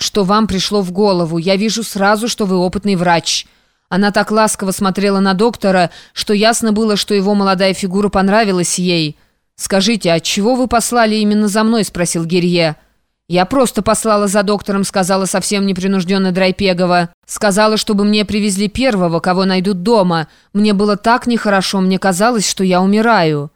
что вам пришло в голову. Я вижу сразу, что вы опытный врач». Она так ласково смотрела на доктора, что ясно было, что его молодая фигура понравилась ей. «Скажите, а чего вы послали именно за мной?» – спросил Гирье. «Я просто послала за доктором», — сказала совсем непринужденно Драйпегова. «Сказала, чтобы мне привезли первого, кого найдут дома. Мне было так нехорошо, мне казалось, что я умираю».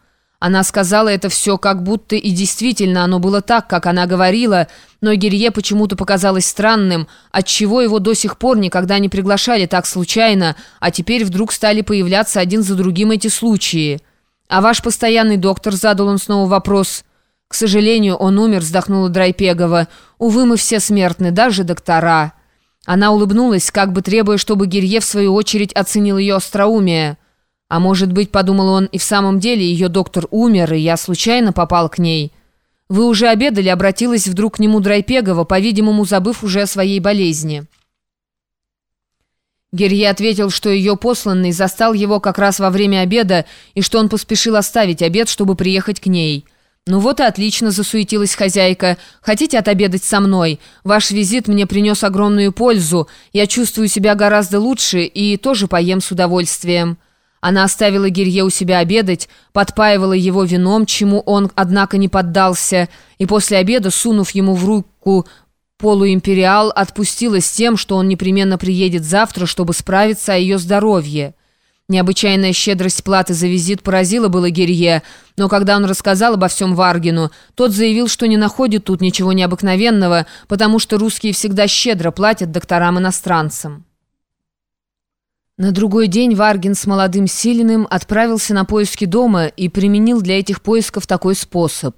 Она сказала это все как будто и действительно оно было так, как она говорила, но Гирье почему-то показалось странным, отчего его до сих пор никогда не приглашали так случайно, а теперь вдруг стали появляться один за другим эти случаи. «А ваш постоянный доктор?» — задал он снова вопрос — «К сожалению, он умер», — вздохнула Драйпегова. «Увы, мы все смертны, даже доктора». Она улыбнулась, как бы требуя, чтобы Гирье в свою очередь оценил ее остроумие. «А может быть, — подумал он, — и в самом деле ее доктор умер, и я случайно попал к ней». «Вы уже обедали?» — обратилась вдруг к нему Драйпегова, по-видимому, забыв уже о своей болезни. Герье ответил, что ее посланный застал его как раз во время обеда и что он поспешил оставить обед, чтобы приехать к ней. «Ну вот и отлично», — засуетилась хозяйка. «Хотите отобедать со мной? Ваш визит мне принес огромную пользу. Я чувствую себя гораздо лучше и тоже поем с удовольствием». Она оставила Гирье у себя обедать, подпаивала его вином, чему он, однако, не поддался, и после обеда, сунув ему в руку полуимпериал, отпустила с тем, что он непременно приедет завтра, чтобы справиться о ее здоровье. Необычайная щедрость платы за визит поразила было Герье, но когда он рассказал обо всем Варгину, тот заявил, что не находит тут ничего необыкновенного, потому что русские всегда щедро платят докторам-иностранцам. На другой день Варгин с молодым Силиным отправился на поиски дома и применил для этих поисков такой способ.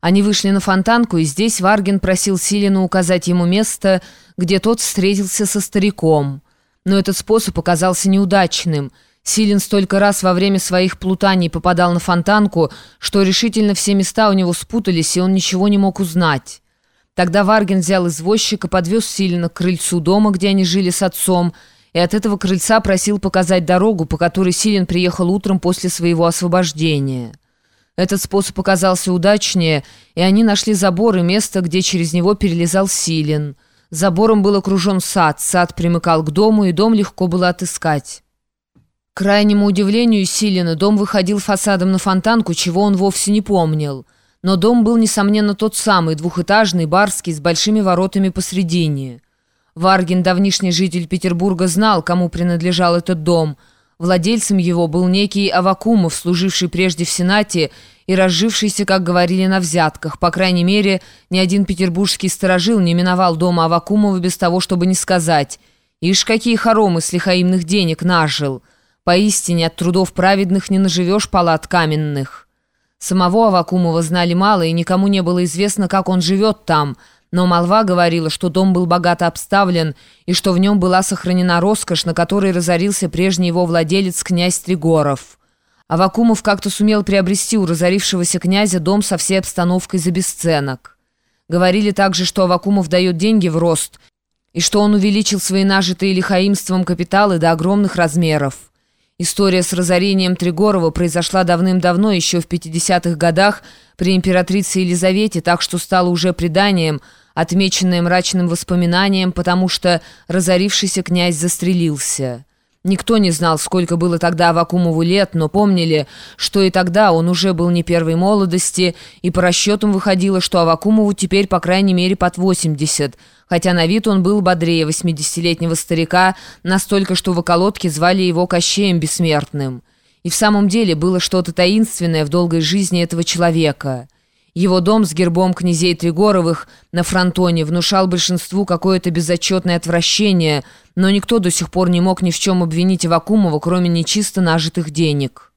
Они вышли на фонтанку, и здесь Варгин просил Силина указать ему место, где тот встретился со стариком. Но этот способ оказался неудачным – Силин столько раз во время своих плутаний попадал на фонтанку, что решительно все места у него спутались, и он ничего не мог узнать. Тогда Варгин взял извозчика, подвез Силина к крыльцу дома, где они жили с отцом, и от этого крыльца просил показать дорогу, по которой Силин приехал утром после своего освобождения. Этот способ оказался удачнее, и они нашли забор и место, где через него перелезал Силин. Забором был окружен сад, сад примыкал к дому, и дом легко было отыскать. К крайнему удивлению Силина дом выходил фасадом на фонтанку, чего он вовсе не помнил. Но дом был, несомненно, тот самый, двухэтажный, барский, с большими воротами посредине. Варгин, давнишний житель Петербурга, знал, кому принадлежал этот дом. Владельцем его был некий Авакумов, служивший прежде в Сенате и разжившийся, как говорили, на взятках. По крайней мере, ни один петербургский сторожил не миновал дома Авакумова без того, чтобы не сказать «Ишь, какие хоромы с лихаимных денег нажил!» Поистине от трудов праведных не наживешь палат каменных. Самого Авакумова знали мало, и никому не было известно, как он живет там, но молва говорила, что дом был богато обставлен, и что в нем была сохранена роскошь, на которой разорился прежний его владелец князь Тригоров. Авакумов как-то сумел приобрести у разорившегося князя дом со всей обстановкой за бесценок. Говорили также, что Авакумов дает деньги в рост, и что он увеличил свои нажитые лихаимством капиталы до огромных размеров. История с разорением Тригорова произошла давным-давно, еще в 50-х годах, при императрице Елизавете, так что стало уже преданием, отмеченное мрачным воспоминанием, потому что разорившийся князь застрелился. Никто не знал, сколько было тогда Авакумову лет, но помнили, что и тогда он уже был не первой молодости, и по расчетам выходило, что Авакумову теперь по крайней мере под 80, хотя на вид он был бодрее 80-летнего старика, настолько, что в околотке звали его Кощеем Бессмертным. И в самом деле было что-то таинственное в долгой жизни этого человека – его дом с гербом князей Тригоровых на фронтоне внушал большинству какое-то безотчетное отвращение, но никто до сих пор не мог ни в чем обвинить Авакумова, кроме нечисто нажитых денег.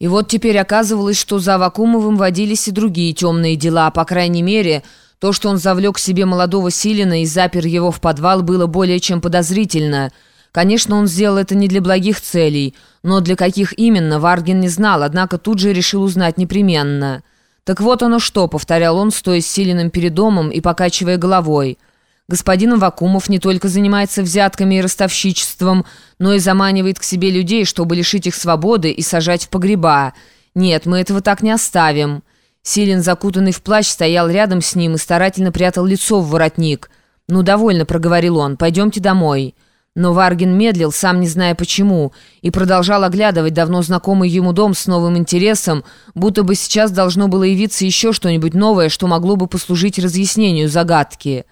И вот теперь оказывалось, что за Авакумовым водились и другие темные дела, по крайней мере, то, что он завлек себе молодого Силина и запер его в подвал, было более чем подозрительно. Конечно, он сделал это не для благих целей, но для каких именно, Варгин не знал, однако тут же решил узнать непременно – «Так вот оно что», — повторял он, стоя с Силиным перед домом и покачивая головой. «Господин Вакумов не только занимается взятками и ростовщичеством, но и заманивает к себе людей, чтобы лишить их свободы и сажать в погреба. Нет, мы этого так не оставим». Силин, закутанный в плащ, стоял рядом с ним и старательно прятал лицо в воротник. «Ну, довольно», — проговорил он, — «пойдемте домой». Но Варгин медлил, сам не зная почему, и продолжал оглядывать давно знакомый ему дом с новым интересом, будто бы сейчас должно было явиться еще что-нибудь новое, что могло бы послужить разъяснению загадки.